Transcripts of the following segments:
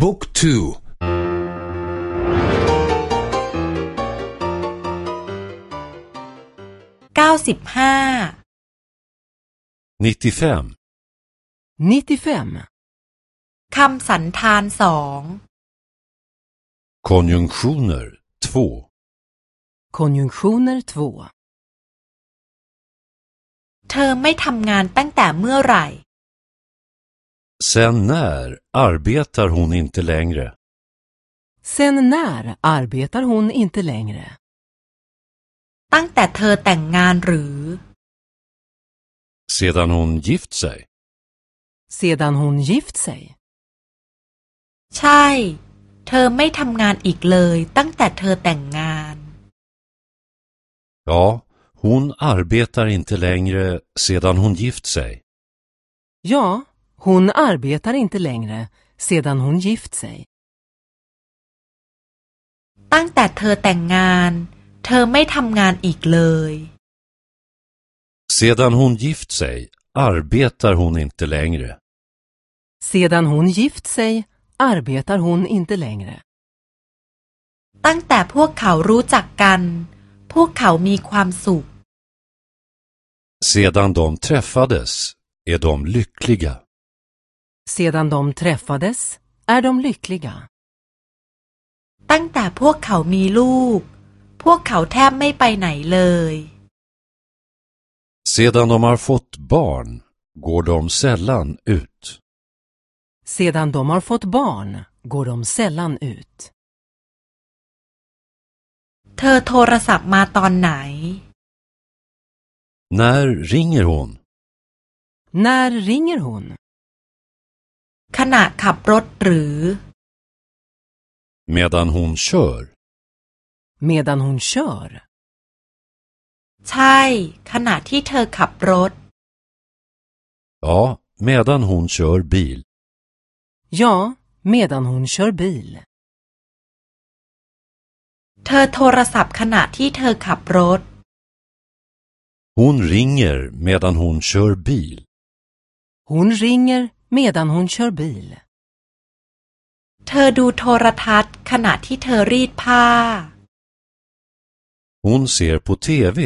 บุ๊กทูเก้าสิบห้านคำสันธานสอง Konjunktioner 2 Konjunktioner 2เธอไม่ทำงานตั้งแต่เมื่อไหร่ Sen när arbetar hon inte längre? Sen när arbetar hon inte längre? ตั้งแต่เธอแต่งงานหรือ Sedan hon gift sig? Sedan hon gift sig? ใช่ เธอไม่ทำงานอีกเลยตั้งแต่เธอแต่งงาน Ja, hon arbetar inte längre sedan hon gift sig. Ja, hon arbetar inte längre sedan hon gift sig. ตั้งแต่เธอแต่งงาน เธอไม่ทำงานอีกเลย Sedan hon gift sig arbetar hon inte längre. Sedan hon gift sig arbetar hon inte längre. ตั้งแต่พวกเขารู้จักกัน พวกเขามีความสุข Sedan de träffades är de lyckliga. Sedan de träffades är de lyckliga. ตั้งแต่พวกเขามีลูก พวกเขาแทบไม่ไปไหนเลย Sedan de har fått barn går de sällan ut. Sedan de har fått barn går de sällan ut. เธอโทรศัพท์มาตอนไหน När ringer hon? När ringer hon? ขณะขับรถหรือ Medan hon kör? Medan hon kör? ใช่ ขณะที่เธอขับรถ Ja, medan hon kör bil. Ja, medan hon kör bil. เธอโทรศัพท์ขณะที่เธอขับรถ Hon ringer medan hon kör bil. Hon ringer medan hon kör bil. เธอดูโทรทัศน์ขณะที่เธอรีดผ้า Hon ser på TV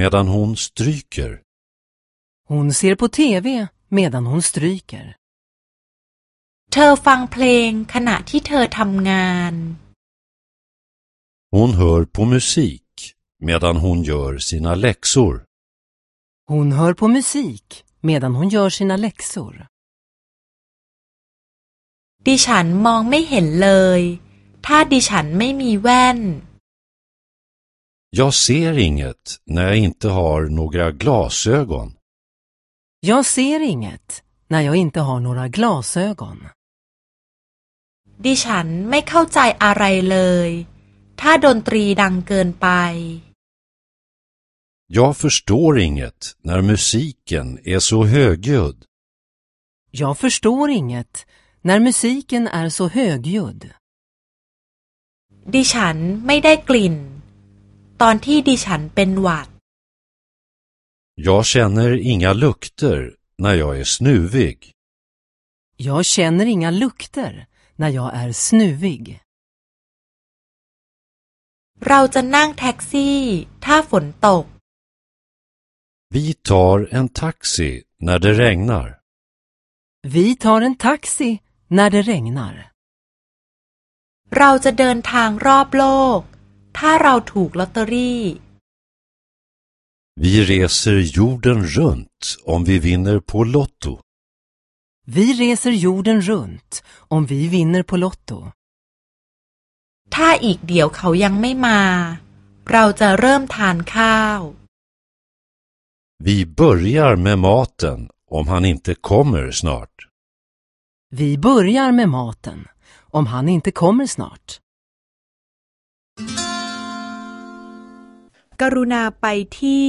medan hon stryker. Hon ser på TV medan hon stryker. เธอฟังเพลงขณะที่เธอทำงาน Hon hör på musik medan hon gör sina läxor. Hon hör på musik medan hon gör sina läxor. ดิฉันมองไม่เห็นเลย ถ้าดิฉันไม่มีแว่น Jag ser inget när jag inte har några glasögon. Jag ser inget när jag inte har några glasögon. ดิฉันไม่เข้าใจอะไรเลย ถ้าดนตรีดังเกินไป Jag förstår inget när musiken är så högljudd. Jag förstår inget när musiken är så högljudd. ดิฉันไม่ได้กลิ่น ตอนที่ดิฉันเป็นหวัด Jag känner inga lukter när jag är snuvig. Jag känner inga lukter när jag är snuvig. เราจะนั่งแท็กซี่ ถ้าฝนตก Vi tar en taxi när det regnar. Vi tar en taxi när det regnar. เราจะเดินทางรอบโลก ถ้าเราถูกลอตเตอรี่ Vi reser jorden runt om vi vinner på Lotto. Vi reser jorden runt om vi vinner på Lotto. ถ้าอีกเดี๋ยวเขายังไม่มา เราจะเริ่มทานข้าว Vi börjar med maten om han inte kommer snart. Vi börjar med maten om han inte kommer snart. กรุณาไปที่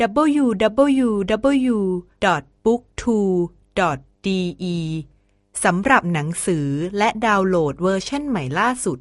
www.booktwo.de สำหรับหนังสือและดาวน์โหลดเวอร์ชันใหม่ล่าสุด